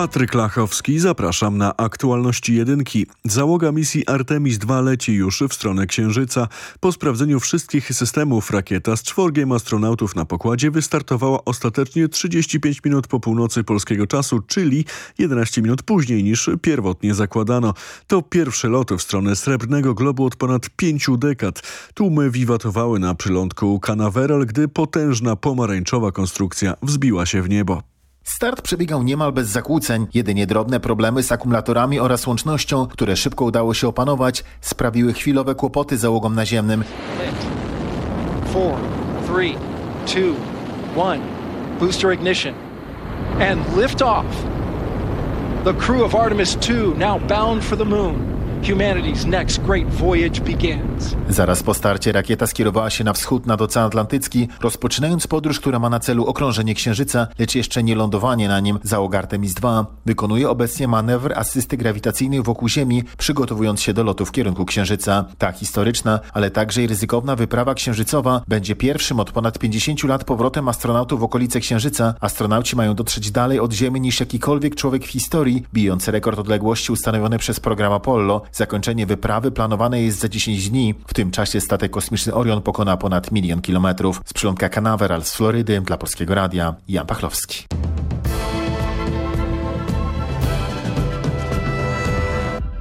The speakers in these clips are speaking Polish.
Patryk Lachowski, zapraszam na aktualności jedynki. Załoga misji Artemis II leci już w stronę Księżyca. Po sprawdzeniu wszystkich systemów rakieta z czworgiem astronautów na pokładzie wystartowała ostatecznie 35 minut po północy polskiego czasu, czyli 11 minut później niż pierwotnie zakładano. To pierwszy lot w stronę Srebrnego Globu od ponad pięciu dekad. Tłumy wiwatowały na przylądku Canaveral, gdy potężna pomarańczowa konstrukcja wzbiła się w niebo. Start przebiegał niemal bez zakłóceń. Jedynie drobne problemy z akumulatorami oraz łącznością, które szybko udało się opanować, sprawiły chwilowe kłopoty załogom naziemnym. Four, three, two, one. Booster ignition. And lift off. The crew of Artemis II now bound for the moon. Humanity's next great voyage begins. Zaraz po starcie rakieta skierowała się na wschód nad Ocean Atlantycki, rozpoczynając podróż, która ma na celu okrążenie Księżyca, lecz jeszcze nie lądowanie na nim. Załoga Artemis II wykonuje obecnie manewr asysty grawitacyjnej wokół Ziemi, przygotowując się do lotu w kierunku Księżyca. Ta historyczna, ale także i ryzykowna wyprawa księżycowa będzie pierwszym od ponad 50 lat powrotem astronautów w okolice Księżyca. Astronauci mają dotrzeć dalej od Ziemi niż jakikolwiek człowiek w historii, bijąc rekord odległości ustanowiony przez program Apollo. Zakończenie wyprawy planowane jest za 10 dni. W tym czasie statek kosmiczny Orion pokona ponad milion kilometrów. Z przylądka Canaveral z Florydy dla Polskiego Radia Jan Pachlowski.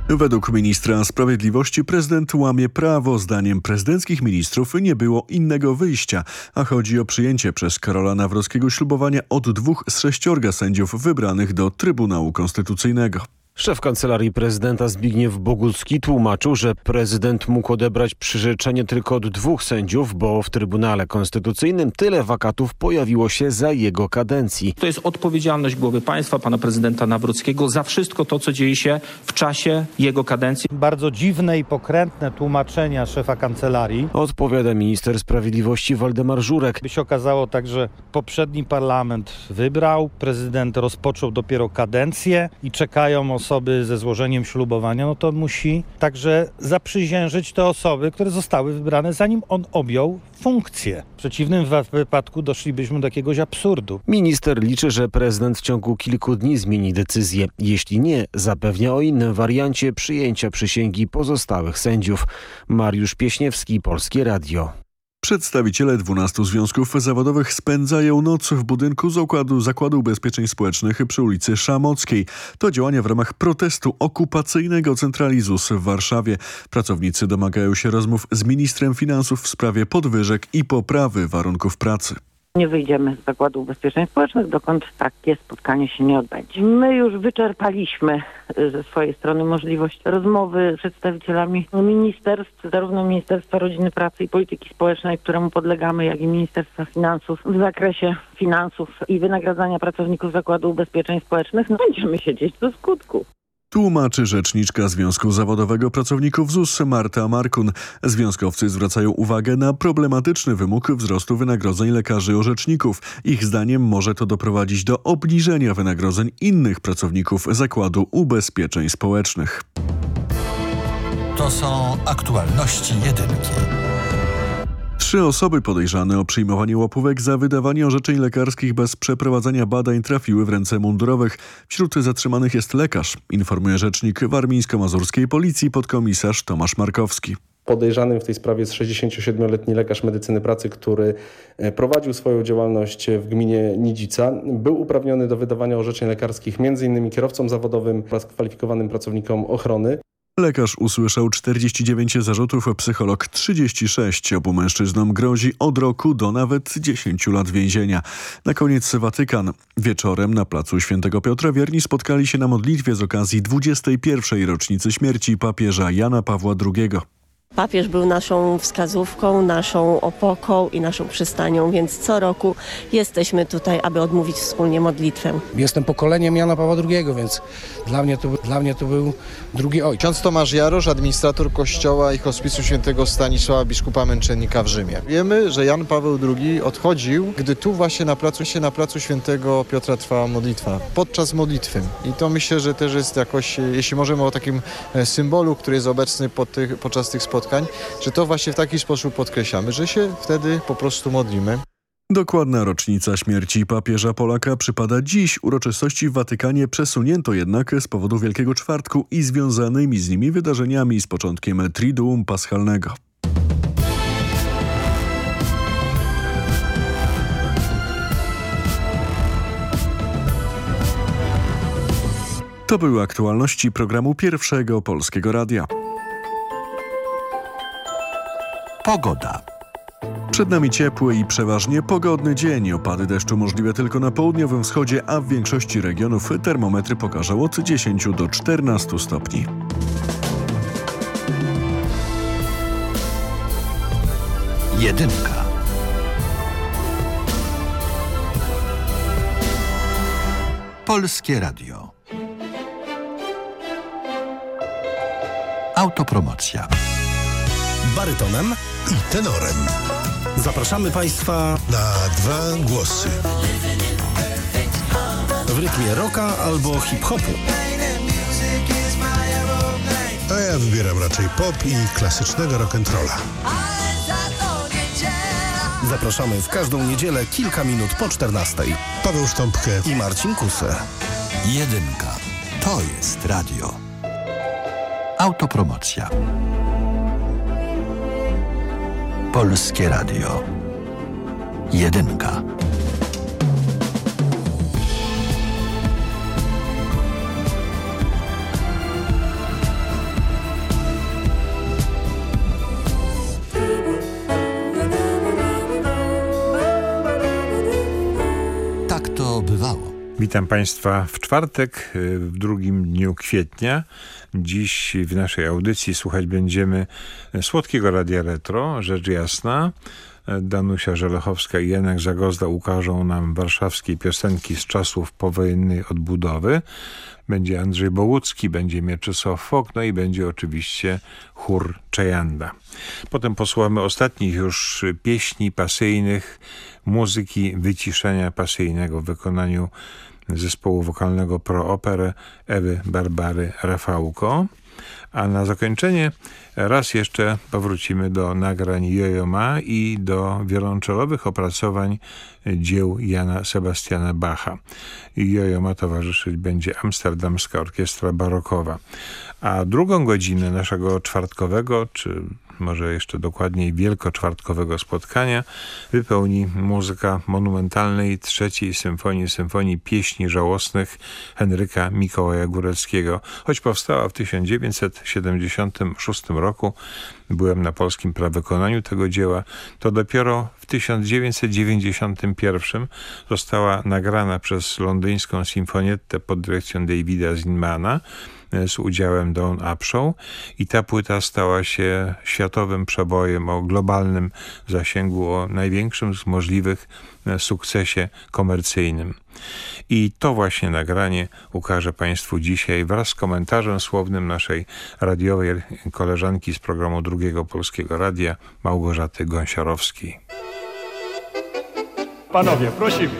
Według ministra sprawiedliwości prezydent łamie prawo. Zdaniem prezydenckich ministrów nie było innego wyjścia, a chodzi o przyjęcie przez Karola Nawrockiego ślubowania od dwóch z sześciorga sędziów wybranych do Trybunału Konstytucyjnego. Szef Kancelarii Prezydenta Zbigniew Bogucki tłumaczył, że prezydent mógł odebrać przyrzeczenie tylko od dwóch sędziów, bo w Trybunale Konstytucyjnym tyle wakatów pojawiło się za jego kadencji. To jest odpowiedzialność głowy państwa, pana prezydenta Nawrockiego za wszystko to, co dzieje się w czasie jego kadencji. Bardzo dziwne i pokrętne tłumaczenia szefa kancelarii. Odpowiada minister sprawiedliwości Waldemar Żurek. By się okazało tak, że poprzedni parlament wybrał, prezydent rozpoczął dopiero kadencję i czekają osoby osoby ze złożeniem ślubowania, no to musi także zaprzysiężyć te osoby, które zostały wybrane zanim on objął funkcję. W przeciwnym wypadku doszlibyśmy do jakiegoś absurdu. Minister liczy, że prezydent w ciągu kilku dni zmieni decyzję. Jeśli nie, zapewnia o innym wariancie przyjęcia przysięgi pozostałych sędziów. Mariusz Pieśniewski, Polskie Radio. Przedstawiciele 12 związków zawodowych spędzają noc w budynku Zakładu, Zakładu Ubezpieczeń Społecznych przy ulicy Szamockiej. To działania w ramach protestu okupacyjnego centralizus w Warszawie. Pracownicy domagają się rozmów z ministrem finansów w sprawie podwyżek i poprawy warunków pracy. Nie wyjdziemy z Zakładu Ubezpieczeń Społecznych, dokąd takie spotkanie się nie odbędzie. My już wyczerpaliśmy y, ze swojej strony możliwość rozmowy z przedstawicielami ministerstw, zarówno Ministerstwa Rodziny, Pracy i Polityki Społecznej, któremu podlegamy, jak i Ministerstwa Finansów w zakresie finansów i wynagradzania pracowników Zakładu Ubezpieczeń Społecznych. No, będziemy siedzieć do skutku. Tłumaczy rzeczniczka Związku Zawodowego Pracowników ZUS Marta Markun. Związkowcy zwracają uwagę na problematyczny wymóg wzrostu wynagrodzeń lekarzy orzeczników. Ich zdaniem może to doprowadzić do obniżenia wynagrodzeń innych pracowników Zakładu Ubezpieczeń Społecznych. To są aktualności jedynki. Trzy osoby podejrzane o przyjmowanie łapówek za wydawanie orzeczeń lekarskich bez przeprowadzenia badań trafiły w ręce mundurowych. Wśród zatrzymanych jest lekarz, informuje rzecznik warmińsko-mazurskiej policji podkomisarz Tomasz Markowski. Podejrzanym w tej sprawie jest 67-letni lekarz medycyny pracy, który e, prowadził swoją działalność w gminie Nidzica. Był uprawniony do wydawania orzeczeń lekarskich m.in. kierowcom zawodowym oraz kwalifikowanym pracownikom ochrony. Lekarz usłyszał 49 zarzutów, psycholog 36. Obu mężczyznom grozi od roku do nawet 10 lat więzienia. Na koniec Watykan. Wieczorem na placu Świętego Piotra wierni spotkali się na modlitwie z okazji 21. rocznicy śmierci papieża Jana Pawła II. Papież był naszą wskazówką, naszą opoką i naszą przystanią, więc co roku jesteśmy tutaj, aby odmówić wspólnie modlitwę. Jestem pokoleniem Jana Pawła II, więc dla mnie to, dla mnie to był drugi ojciec. Ksiądz Tomasz Jarosz, administrator kościoła i hospisu świętego Stanisława biskupa męczennika w Rzymie. Wiemy, że Jan Paweł II odchodził, gdy tu właśnie na placu na placu świętego Piotra trwała modlitwa, podczas modlitwy. I to myślę, że też jest jakoś, jeśli możemy o takim e, symbolu, który jest obecny pod tych, podczas tych spotkań, że to właśnie w taki sposób podkreślamy, że się wtedy po prostu modlimy. Dokładna rocznica śmierci papieża Polaka przypada dziś. Uroczystości w Watykanie przesunięto jednak z powodu Wielkiego Czwartku i związanymi z nimi wydarzeniami z początkiem Triduum Paschalnego. To były aktualności programu Pierwszego Polskiego Radia. Pogoda. Przed nami ciepły i przeważnie pogodny dzień. Opady deszczu możliwe tylko na południowym wschodzie, a w większości regionów termometry pokażą od 10 do 14 stopni. Jedynka. Polskie Radio. Autopromocja. Barytonem i tenorem. Zapraszamy Państwa na dwa głosy. W rytmie rocka albo hip-hopu. A ja wybieram raczej pop i klasycznego rock'n'rolla. Zapraszamy w każdą niedzielę kilka minut po 14. Paweł Sztąpkę i Marcin Kusę. Jedynka. To jest radio. Autopromocja. Polskie Radio. Jedynka. Tak to bywało. Witam Państwa w czwartek, y, w drugim dniu kwietnia. Dziś w naszej audycji słuchać będziemy słodkiego Radia Retro, rzecz jasna. Danusia Żelechowska i Janek Zagozda ukażą nam warszawskie piosenki z czasów powojennej odbudowy. Będzie Andrzej Bołucki, będzie Mieczysław Fok, no i będzie oczywiście chór Czejanda. Potem posłuchamy ostatnich już pieśni pasyjnych, muzyki wyciszenia pasyjnego w wykonaniu zespołu wokalnego Pro Operę Ewy Barbary Rafałko. A na zakończenie raz jeszcze powrócimy do nagrań Jojo Ma i do wiolonczelowych opracowań dzieł Jana Sebastiana Bacha. Jojo Ma towarzyszyć będzie Amsterdamska Orkiestra Barokowa. A drugą godzinę naszego czwartkowego, czy może jeszcze dokładniej wielkoczwartkowego spotkania wypełni muzyka monumentalnej trzeciej symfonii, symfonii pieśni żałosnych Henryka Mikołaja Góreckiego. Choć powstała w 1976 roku, byłem na polskim prawykonaniu tego dzieła, to dopiero w 1991 została nagrana przez londyńską sinfonietę pod dyrekcją Davida Zinmana, z udziałem Dawn Upshaw i ta płyta stała się światowym przebojem o globalnym zasięgu, o największym z możliwych sukcesie komercyjnym. I to właśnie nagranie ukażę Państwu dzisiaj wraz z komentarzem słownym naszej radiowej koleżanki z programu Drugiego Polskiego Radia, Małgorzaty Gąsiorowskiej. Panowie, prosimy.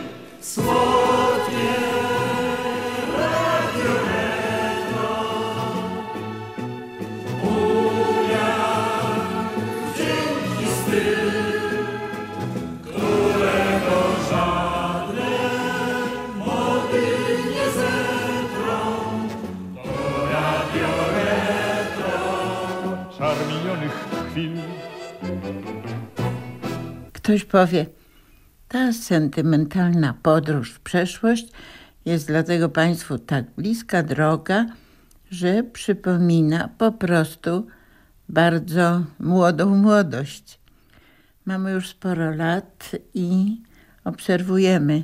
Ktoś powie, ta sentymentalna podróż w przeszłość jest dlatego Państwu tak bliska droga, że przypomina po prostu bardzo młodą młodość. Mamy już sporo lat i obserwujemy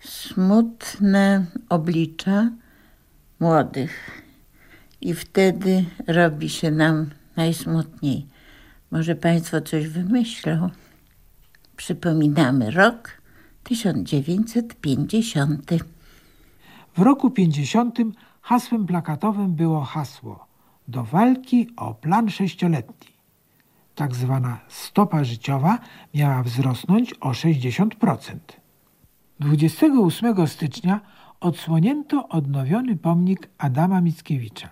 smutne oblicza młodych. I wtedy robi się nam najsmutniej Może Państwo coś wymyślą. Przypominamy rok 1950. W roku 50 hasłem plakatowym było hasło do walki o plan sześcioletni. Tak zwana stopa życiowa miała wzrosnąć o 60%. 28 stycznia odsłonięto odnowiony pomnik Adama Mickiewicza.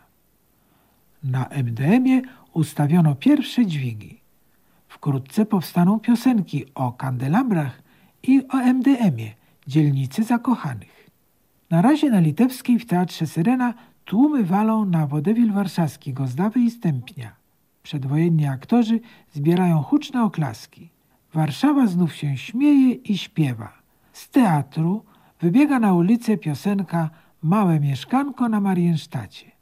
Na MDM-ie ustawiono pierwsze dźwigi. Wkrótce powstaną piosenki o kandelabrach i o MDM-ie, dzielnicy zakochanych. Na razie na Litewskiej w Teatrze Syrena tłumy walą na wodewil warszawski Gozdawy i Stępnia. Przedwojenni aktorzy zbierają huczne oklaski. Warszawa znów się śmieje i śpiewa. Z teatru wybiega na ulicę piosenka Małe mieszkanko na Mariensztacie.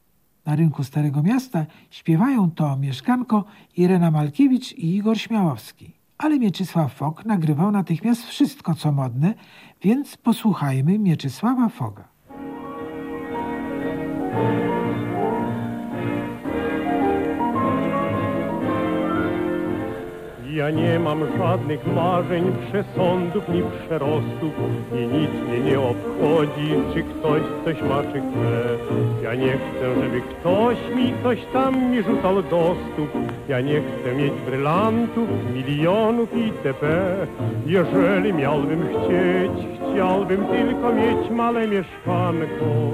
Na rynku Starego Miasta śpiewają to mieszkanko Irena Malkiewicz i Igor Śmiałowski. Ale Mieczysław Fok nagrywał natychmiast wszystko, co modne, więc posłuchajmy Mieczysława Foga. Ja nie mam żadnych marzeń, przesądów ni przerostów i nic mnie nie obchodzi, czy ktoś coś ma, czy chce. Ja nie chcę, żeby ktoś mi coś tam mi rzucał do stóp. Ja nie chcę mieć brylantów, milionów itp. Jeżeli miałbym chcieć, chciałbym tylko mieć małe mieszkanko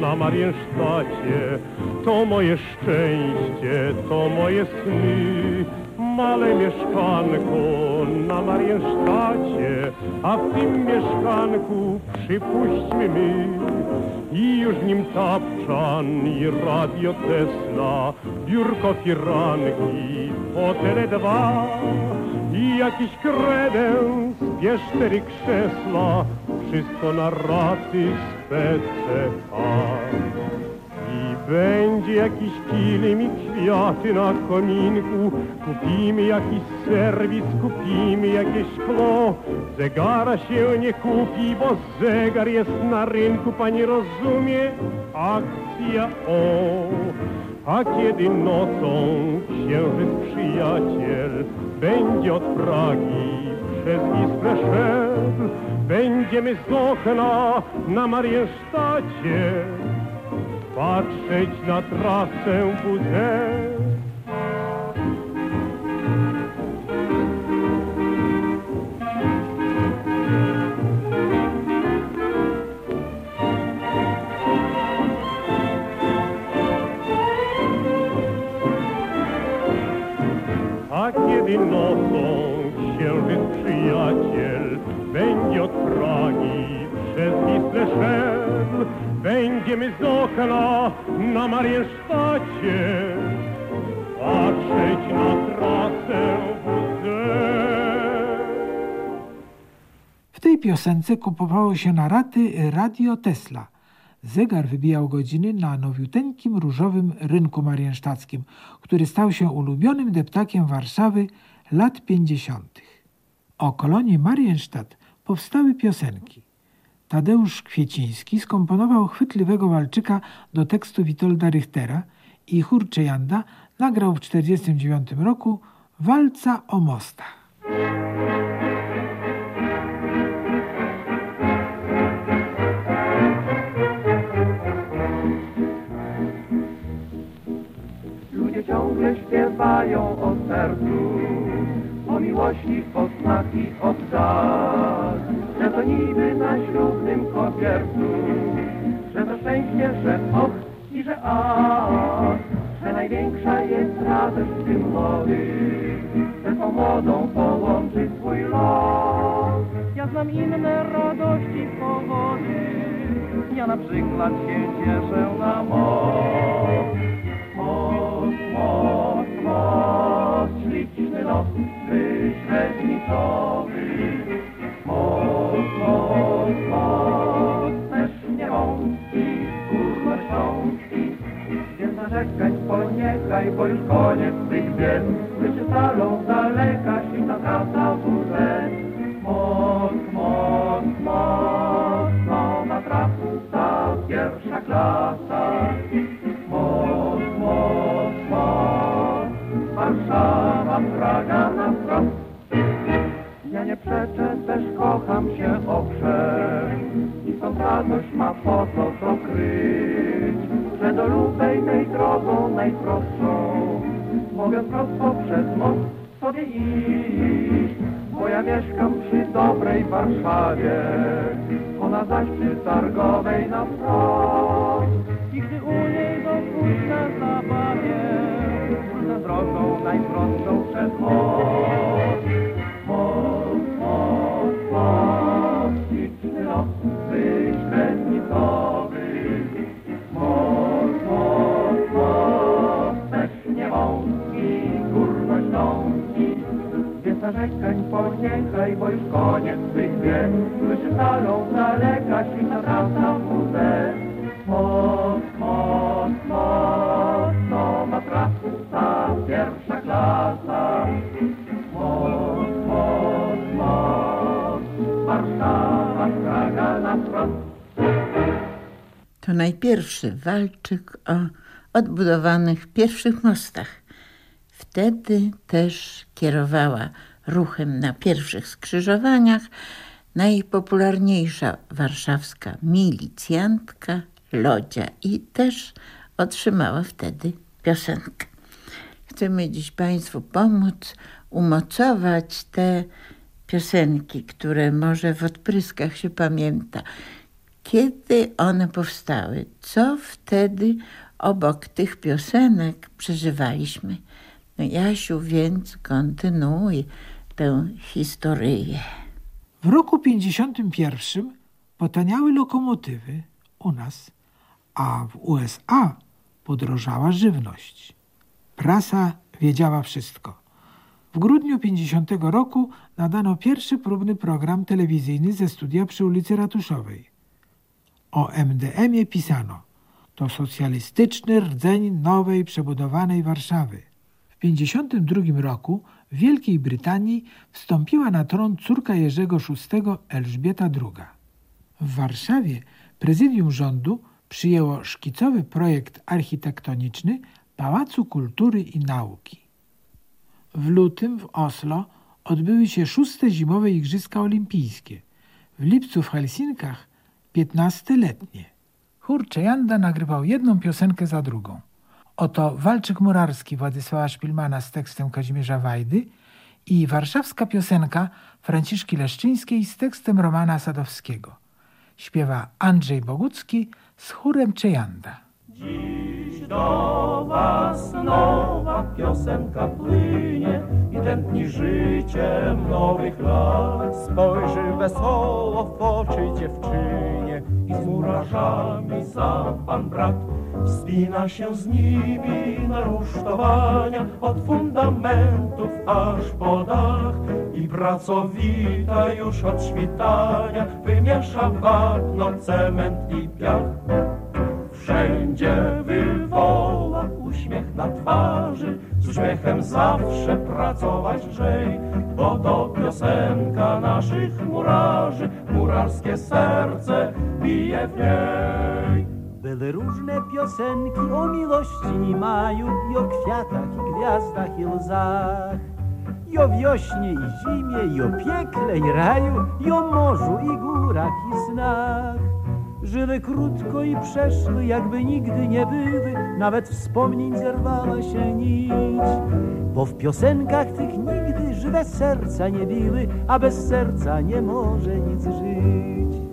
na Mariensztacie. To moje szczęście, to moje sny małe mieszkanko na Mariensztacie, a w tym mieszkanku przypuśćmy my i już nim tapczan i radio Tesla, biurko firanki, fotele dwa i jakiś kredens, dwie cztery krzesła, wszystko na raty z PCH. Będzie jakiś kilim i kwiaty na kominku, kupimy jakiś serwis, kupimy jakieś szkło. Zegara się nie kupi, bo zegar jest na rynku, pani rozumie? Akcja o. A kiedy nocą księżyc przyjaciel będzie od Pragi przez Wisłę szedł, będziemy z okna na Mariensztacie patrzeć na trasę WZ. A kiedy nocą księżyc przyjaciel będzie od Pragi przez Wisłę szedł, będziemy z okna na Mariensztacie patrzeć na trasę. W tej piosence kupowało się na raty radio Tesla. Zegar wybijał godziny na nowiuteńkim różowym rynku mariensztackim, który stał się ulubionym deptakiem Warszawy lat 50. O kolonie Marienstadt powstały piosenki. Tadeusz Kwieciński skomponował chwytliwego walczyka do tekstu Witolda Richtera i chór Czejanda nagrał w 1949 roku Walca o mostach. Ludzie ciągle śpiewają o sercu, o miłości, o snach i o wzach, że to niby na ślubnym kobiercu, że to szczęście, że och i że ach, że największa jest radość w tym młodym, że tą młodą połączy swój los. Ja znam inne radości powody, ja na przykład się cieszę na most. Most, most, most, śliczny los wyśrednicowy. Narzekać poniechaj, bo już koniec tych bied. Wyczytalą z daleka, świta trasa WZ. Most, most, most, nowa trasa, pierwsza klasa. Most, most, most, Warszawa Praga na wprost. Ja nie przeczę, też kocham się owszem i stąd radość ma po co to kryć, że do lubej tej drogą najprostszą mogę prosto przez most sobie iść, bo ja mieszkam przy dobrej Warszawie, ona zaś przy targowej na wprost. To najpierwszy walczyk o odbudowanych pierwszych mostach. Wtedy też kierowała ruchem na pierwszych skrzyżowaniach najpopularniejsza warszawska milicjantka Lodzia i też otrzymała wtedy piosenkę. Chcemy dziś Państwu pomóc umocować te piosenki, które może w odpryskach się pamięta. Kiedy one powstały? Co wtedy obok tych piosenek przeżywaliśmy? No Jasiu, więc kontynuuj tę historię. W roku 51 potaniały lokomotywy u nas, a w USA podrożała żywność. Prasa wiedziała wszystko. W grudniu 50 roku nadano pierwszy próbny program telewizyjny ze studia przy ulicy Ratuszowej. O MDM-ie pisano to socjalistyczny rdzeń nowej, przebudowanej Warszawy. W 52 roku w Wielkiej Brytanii wstąpiła na tron córka Jerzego VI Elżbieta II. W Warszawie prezydium rządu przyjęło szkicowy projekt architektoniczny Pałacu Kultury i Nauki. W lutym w Oslo odbyły się szóste zimowe Igrzyska Olimpijskie. W lipcu w Helsinkach 15-letnie. Chór Czejanda nagrywał jedną piosenkę za drugą. Oto Walczyk Murarski Władysława Szpilmana z tekstem Kazimierza Wajdy i warszawska piosenka Franciszki Leszczyńskiej z tekstem Romana Sadowskiego. Śpiewa Andrzej Bogucki z chórem Czejanda. Dziś do was nowa piosenka płynie tętni życiem nowych lat. Spojrzy wesoło w oczy dziewczynie i z murarzami za pan brat. Wspina się z nimi na rusztowania od fundamentów aż po dach i pracowita już od świtania wymiesza wapno, cement i piach. Wszędzie wywoła uśmiech na twarzy, z uśmiechem zawsze pracować lżej, bo to piosenka naszych murarzy, murarskie serce bije w niej. Były różne piosenki o miłości maju, i o kwiatach, i gwiazdach, i łzach. I o wiośnie, i zimie, i o piekle, i raju, i o morzu, i górach, i snach. Żyły krótko i przeszły, jakby nigdy nie były, nawet wspomnień zerwała się nić. Bo w piosenkach tych nigdy żywe serca nie biły, a bez serca nie może nic żyć.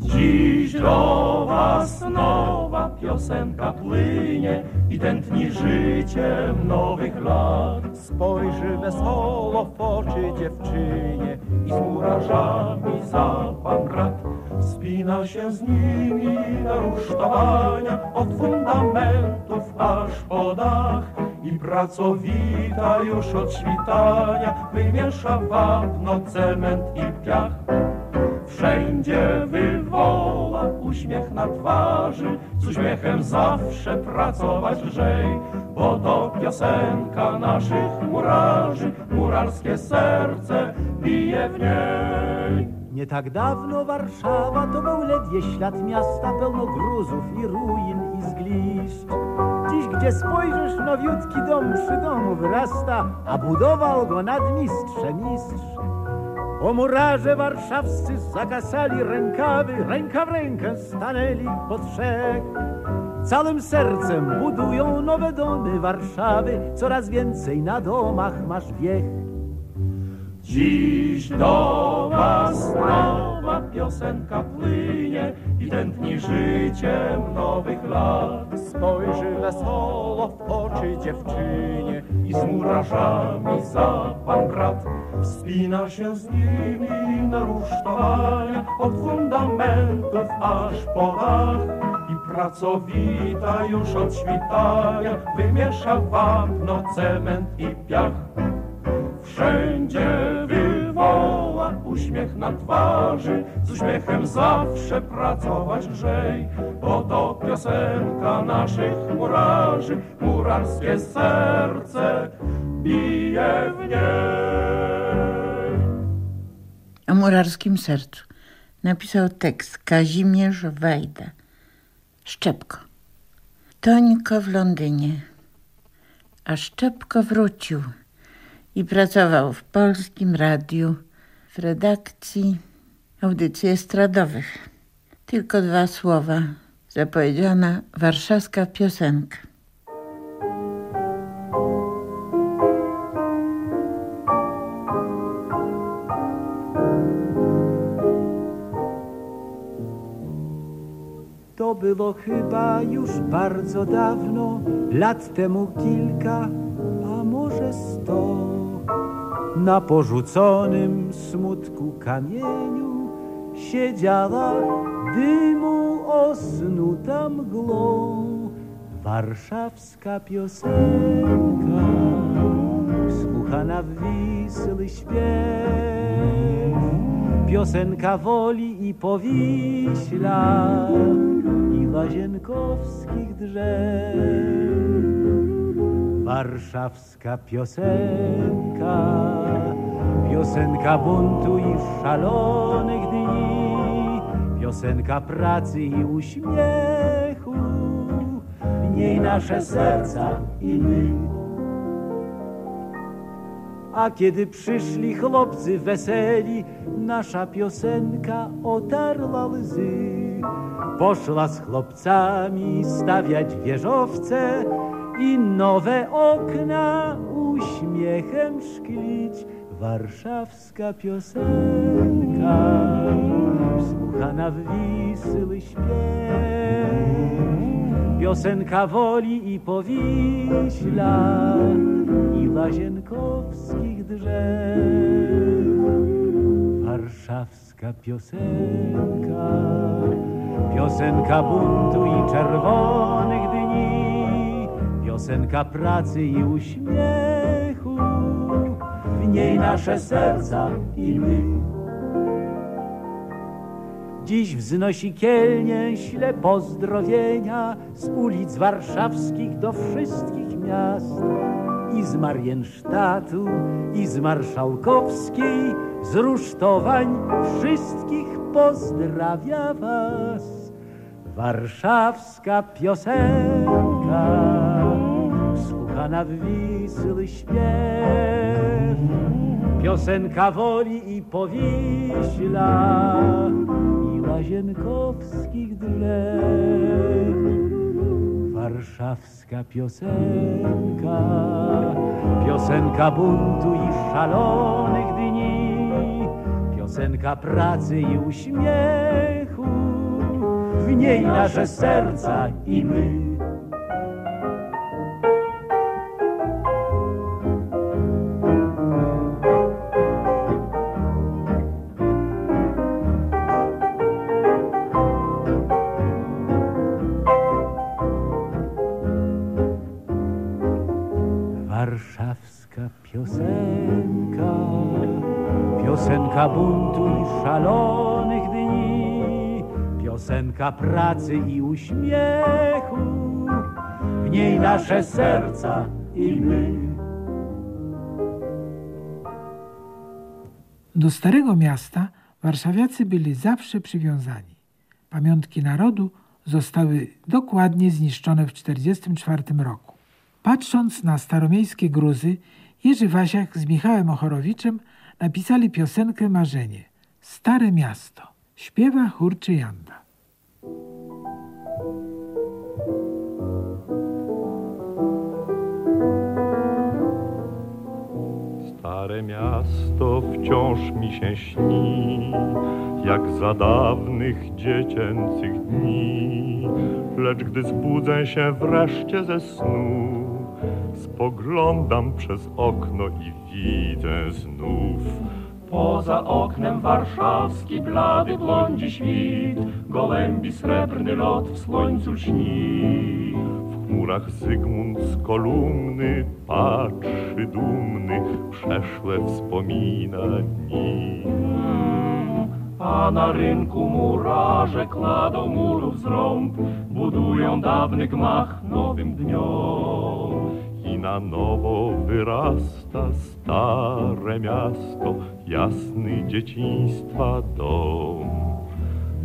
Dziś do was nowa piosenka płynie i tętni życiem nowych lat. Spojrzy wesoło w oczy dziewczynie i z murarzami za pan brat. Wspina się z nimi na rusztowania od fundamentów aż po dach i pracowita już od świtania wymiesza wapno, cement i piach. Wszędzie wywoła uśmiech na twarzy, z uśmiechem zawsze pracować lżej, bo to piosenka naszych murarzy, murarskie serce bije w niej. Nie tak dawno Warszawa to był ledwie ślad miasta pełno gruzów i ruin i zgliszcz. Dziś gdzie spojrzysz, nowiutki dom przy domu wyrasta, a budował go nadmistrze mistrz. O murarze warszawscy zakasali rękawy, ręka w rękę stanęli po trzech. Całym sercem budują nowe domy Warszawy, coraz więcej na domach masz wiech. Dziś do was nowa piosenka płynie i tętni życiem nowych lat. Spojrzy wesoło w oczy dziewczynie I z murarzami za pan brat. Wspina się z nimi na rusztowania Od fundamentów aż po dach I pracowita już od świtania Wymiesza wapno, cement i piach Wszędzie wywoła uśmiech na twarzy. Z uśmiechem zawsze pracować lżej Bo to piosenka naszych murarzy. Murarskie serce bije w niej. O murarskim sercu napisał tekst Kazimierz Wajda. Szczepko. Tońko w Londynie, a Szczepko wrócił i pracował w polskim radiu w redakcji audycji estradowych. Tylko dwa słowa. Zapowiedziana warszawska piosenka. To było chyba już bardzo dawno, lat temu kilka, a może sto. Na porzuconym smutku kamieniu siedziała dymu osnuta mgłą. Warszawska piosenka, słuchana w wisły śpiew. Piosenka woli i powiśla i łazienkowskich drzew. Warszawska piosenka, piosenka buntu i szalonych dni, piosenka pracy i uśmiechu, w niej nasze serca i my. A kiedy przyszli chłopcy weseli, nasza piosenka otarła łzy. Poszła z chłopcami stawiać wieżowce i nowe okna uśmiechem szklić. Warszawska piosenka, słuchana w wisły śpiew. Piosenka woli i powiśla i łazienkowskich drzew. Warszawska piosenka, piosenka buntu i czerwonych dni, piosenka pracy i uśmiechu, w niej nasze serca i my. Dziś wznosi Kielnie śle pozdrowienia z ulic warszawskich do wszystkich miast. I z Mariensztatu, i z Marszałkowskiej, z rusztowań wszystkich pozdrawia was. Warszawska piosenka, w wisły śpiew. Piosenka woli i powiśla i łazienkowskich drzew. Warszawska piosenka, piosenka buntu i szalonych dni, piosenka pracy i uśmiechu, w niej nasze serca i my. Piosenka, piosenka buntu i szalonych dni, piosenka pracy i uśmiechu, w niej nasze serca i my. Do Starego Miasta warszawiacy byli zawsze przywiązani. Pamiątki narodu zostały dokładnie zniszczone w 1944 roku. Patrząc na staromiejskie gruzy, Jerzy Wasiak z Michałem Ochorowiczem napisali piosenkę Marzenie. Stare miasto. Śpiewa chór Czyjanda. Stare miasto wciąż mi się śni, jak za dawnych dziecięcych dni. Lecz gdy zbudzę się wreszcie ze snu, spoglądam przez okno i widzę znów. Poza oknem warszawski blady blądzi świt, gołębi srebrny lot w słońcu śni. W chmurach Zygmunt z kolumny patrzy dumny, przeszłe wspomina dni. A na rynku murarze kładą murów zrąb, budują dawny gmach nowym dniom. Na nowo wyrasta stare miasto, jasny dzieciństwa dom.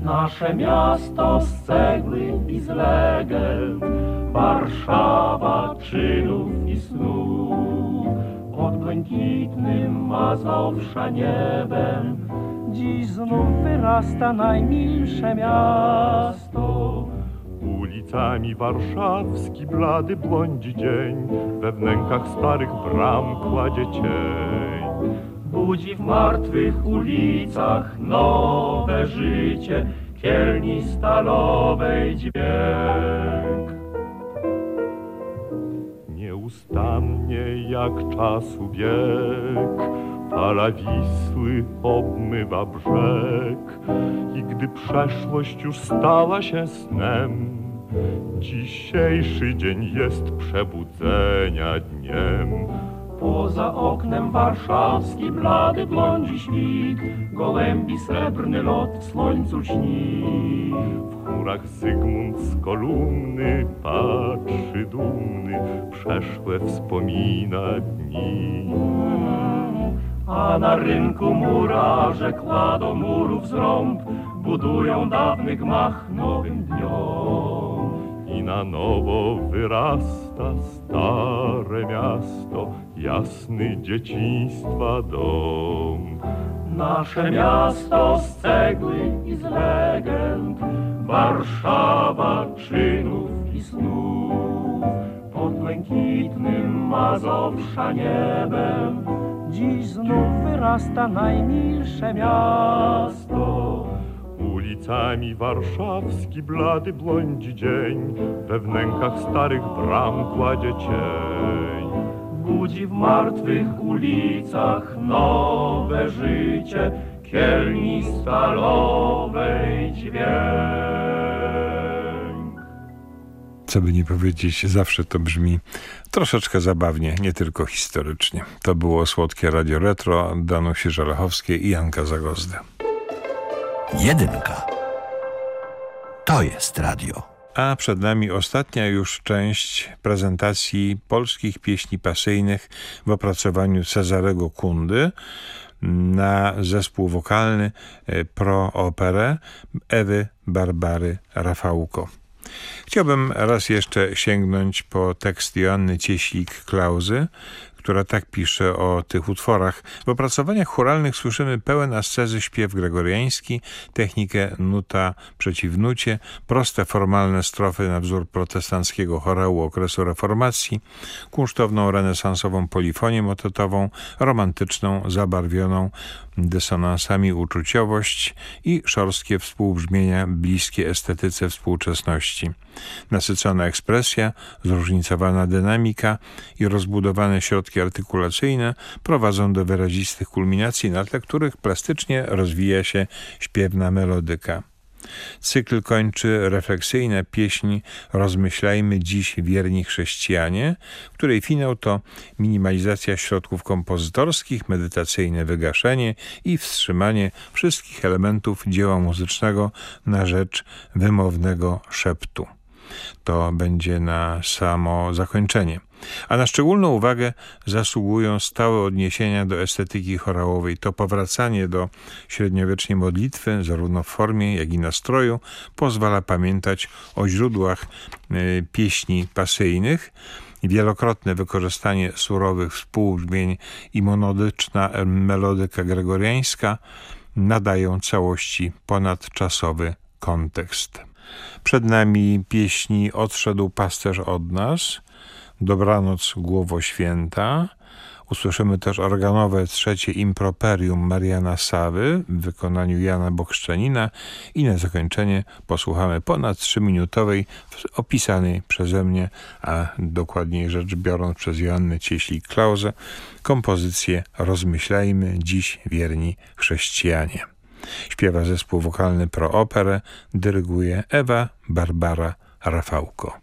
Nasze miasto z cegły i z legend, Warszawa czynów i snów. Pod błękitnym Mazowsza niebem Dziś znów wyrasta najmilsze miasto. Ulicami warszawski blady błądzi dzień, we wnękach starych bram kładzie cień. Budzi w martwych ulicach nowe życie, kielni stalowej dźwięk. Nieustannie jak czasu bieg, fala Wisły obmywa brzeg. I gdy przeszłość już stała się snem, dzisiejszy dzień jest przebudzenia dniem. Poza oknem warszawski blady blądzi świt, gołębi srebrny lot w słońcu śni. W chmurach Zygmunt z kolumny patrzy dumny, przeszłe wspomina dni. A na rynku murarze kładą murów zrąb, budują dawny gmach nowym dniom. Na nowo wyrasta stare miasto, jasny dzieciństwa dom. Nasze miasto z cegły i z legend, Warszawa czynów i snów. Pod błękitnym Mazowsza niebem Dziś znów wyrasta najmilsze miasto. Ulicami warszawski blady błądzi dzień, we wnękach starych bram kładzie cień. Budzi w martwych ulicach nowe życie, kielni stalowej dźwięk. Co by nie powiedzieć, zawsze to brzmi troszeczkę zabawnie, nie tylko historycznie. To było Słodkie Radio Retro, Danusi Żelachowskiej i Janka Zagozda. Jedynka. To jest radio. A przed nami ostatnia już część prezentacji polskich pieśni pasyjnych w opracowaniu Cezarego Kundy na zespół wokalny e, Pro Operę Ewy Barbary Rafałko. Chciałbym raz jeszcze sięgnąć po tekst Joanny Cieślik-Klauzy, która tak pisze o tych utworach. W opracowaniach choralnych słyszymy pełen ascezy śpiew gregoriański, technikę nuta przeciw nucie, proste formalne strofy na wzór protestanckiego chorału okresu reformacji, kunsztowną renesansową polifonię mototową, romantyczną, zabarwioną dysonansami uczuciowość i szorstkie współbrzmienia bliskie estetyce współczesności. Nasycona ekspresja, zróżnicowana dynamika i rozbudowane środki artykulacyjne prowadzą do wyrazistych kulminacji, na tle których plastycznie rozwija się śpiewna melodyka. Cykl kończy refleksyjna pieśń Rozmyślajmy dziś wierni chrześcijanie, której finał to minimalizacja środków kompozytorskich, medytacyjne wygaszenie i wstrzymanie wszystkich elementów dzieła muzycznego na rzecz wymownego szeptu. To będzie na samo zakończenie. A na szczególną uwagę zasługują stałe odniesienia do estetyki chorałowej. To powracanie do średniowiecznej modlitwy, zarówno w formie, jak i nastroju, pozwala pamiętać o źródłach y, pieśni pasyjnych Wielokrotne wykorzystanie surowych współbrzmień i monodyczna melodyka gregoriańska nadają całości ponadczasowy kontekst. Przed nami pieśni Odszedł pasterz od nas, Dobranoc Głowo Święta, Usłyszymy też organowe trzecie improperium Mariana Sawy w wykonaniu Jana Bokszczanina i na zakończenie posłuchamy ponad trzyminutowej opisanej przeze mnie, a dokładniej rzecz biorąc przez Joannę Cieślik-Klausę kompozycję Rozmyślajmy dziś wierni chrześcijanie. Śpiewa zespół wokalny Pro Operę, dyryguje Ewa Barbara Rafałko.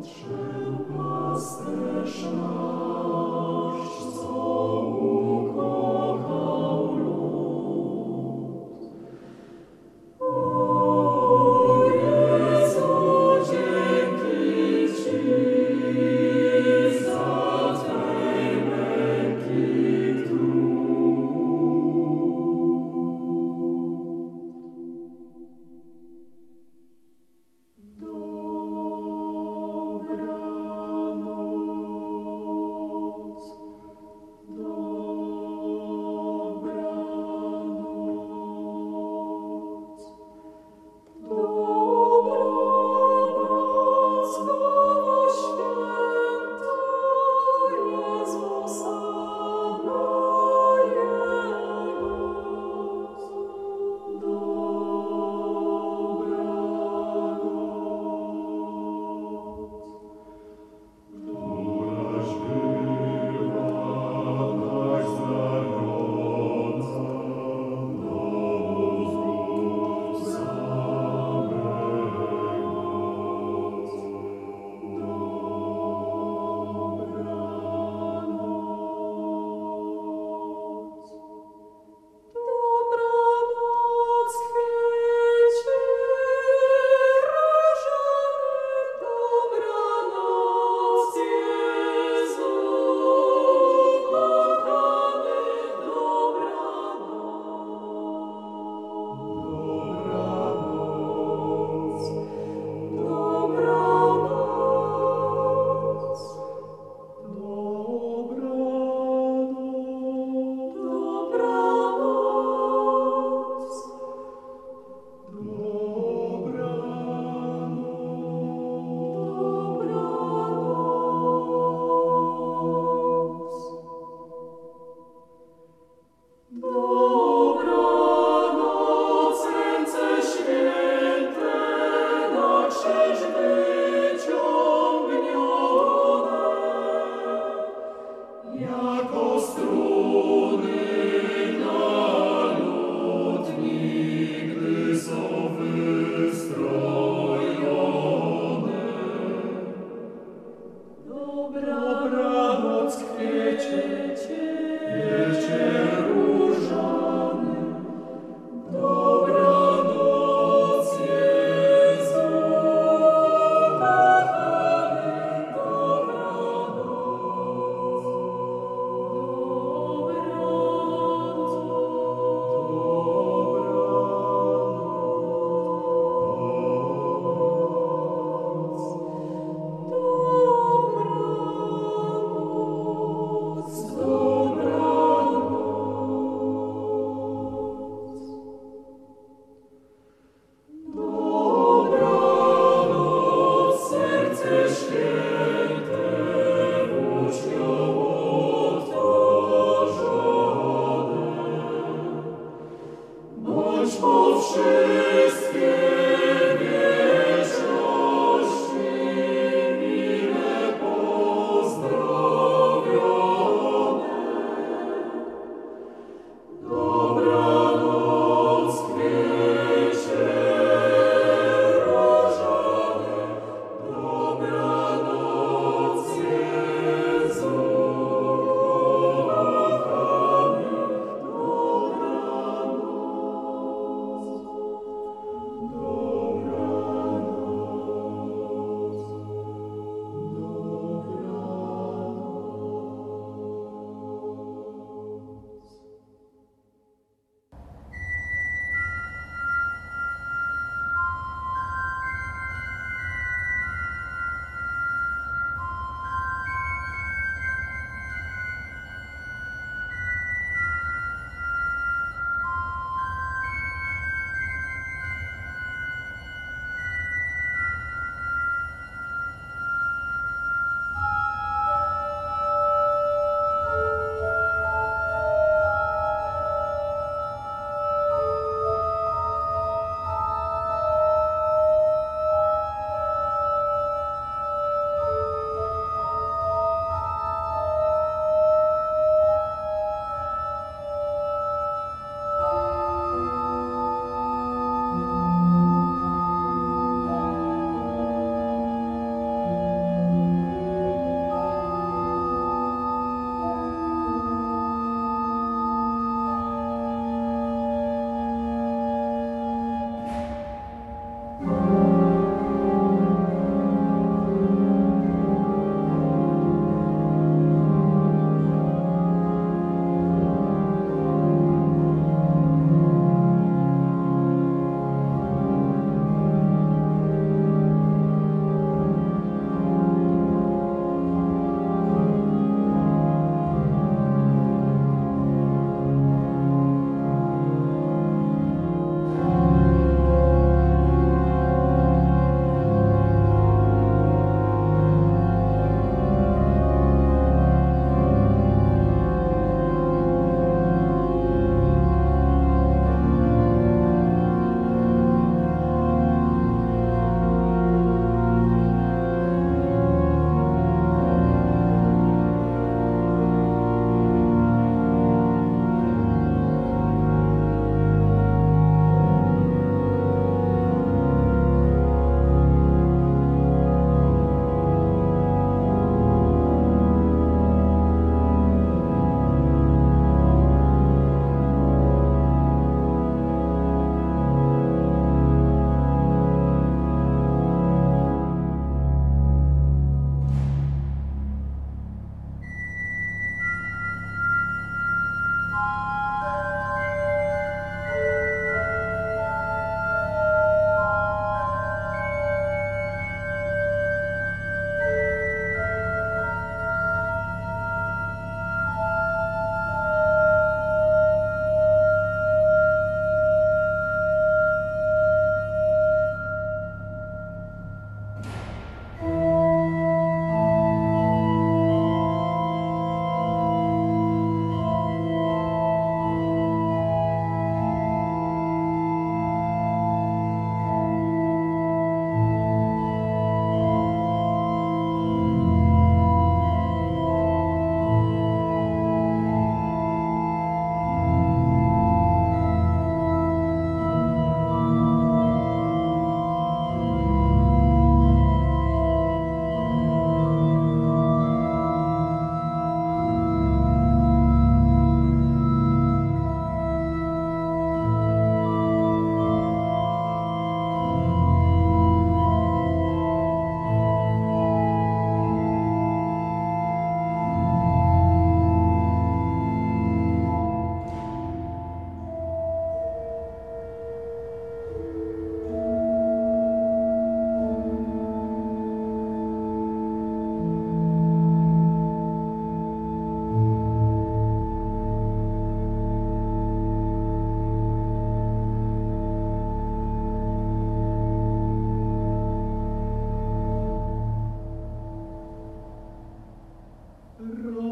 Patrzę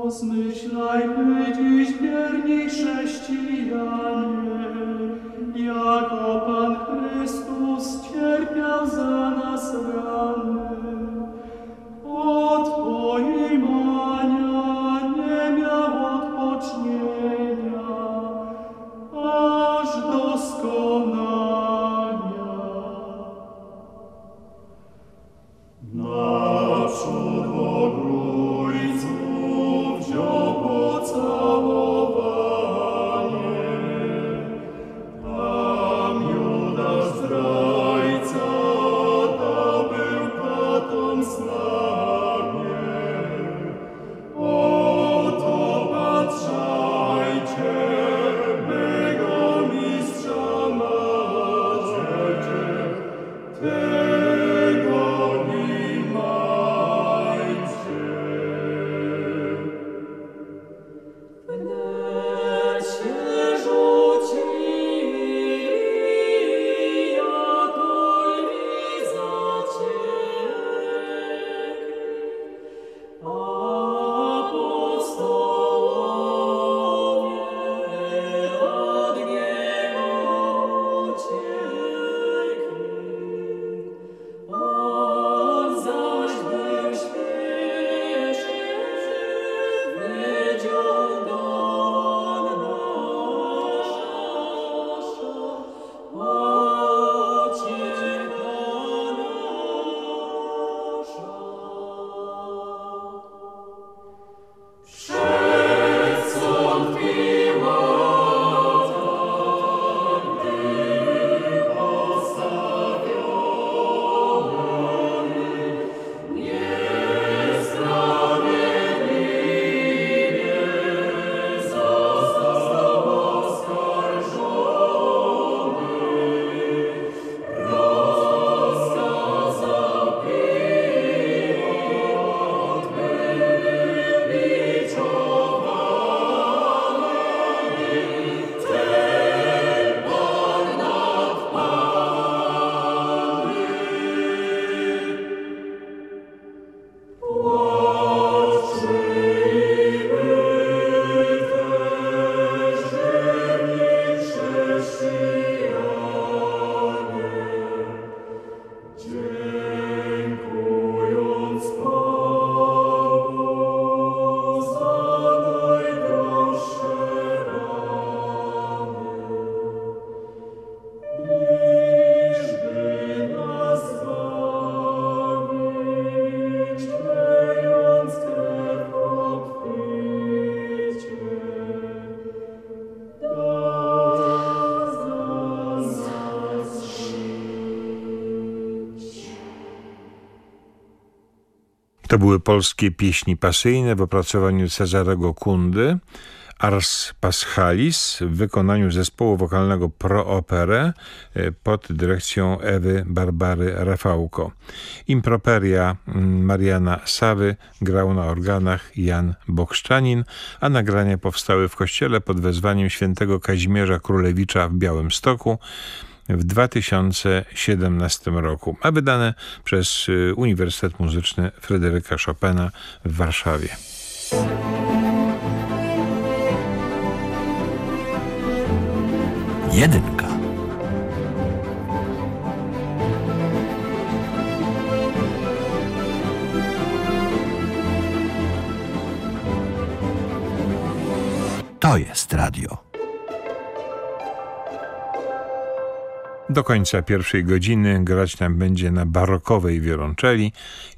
Rozmyślajmy To były polskie pieśni pasyjne w opracowaniu Cezarego Kundy, Ars Paschalis w wykonaniu zespołu wokalnego Pro Opere e, pod dyrekcją Ewy Barbary Rafałko. Improperia mm, Mariana Sawy grał na organach Jan Bokszczanin, a nagrania powstały w kościele pod wezwaniem świętego Kazimierza Królewicza w Białymstoku w 2017 roku, a wydane przez y, Uniwersytet Muzyczny Fryderyka Chopina w Warszawie. Jedynka. To jest radio. Do końca pierwszej godziny grać nam będzie na barokowej wiolonczeli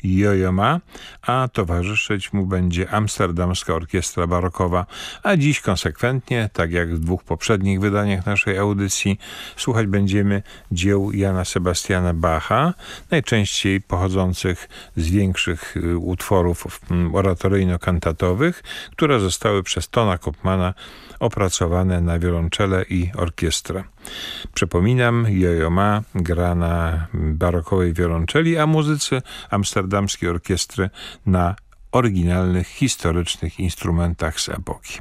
Jojo Ma, a towarzyszyć mu będzie Amsterdamska Orkiestra Barokowa. A dziś konsekwentnie, tak jak w dwóch poprzednich wydaniach naszej audycji, słuchać będziemy dzieł Jana Sebastiana Bacha, najczęściej pochodzących z większych y, utworów oratoryjno-kantatowych, które zostały przez Tona Kopmana opracowane na wiolonczele i orkiestrę. Przypominam, Jojo Ma gra na barokowej wiolonczeli, a muzycy Amsterdamskiej Orkiestry na oryginalnych, historycznych instrumentach z epoki.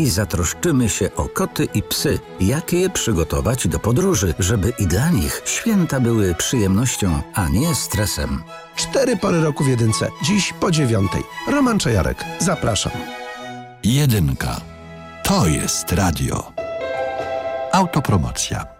I zatroszczymy się o koty i psy, jak je przygotować do podróży, żeby i dla nich święta były przyjemnością, a nie stresem. Cztery pory roku w jedynce. Dziś po dziewiątej. Roman Czajarek. Zapraszam. Jedynka. To jest radio. Autopromocja.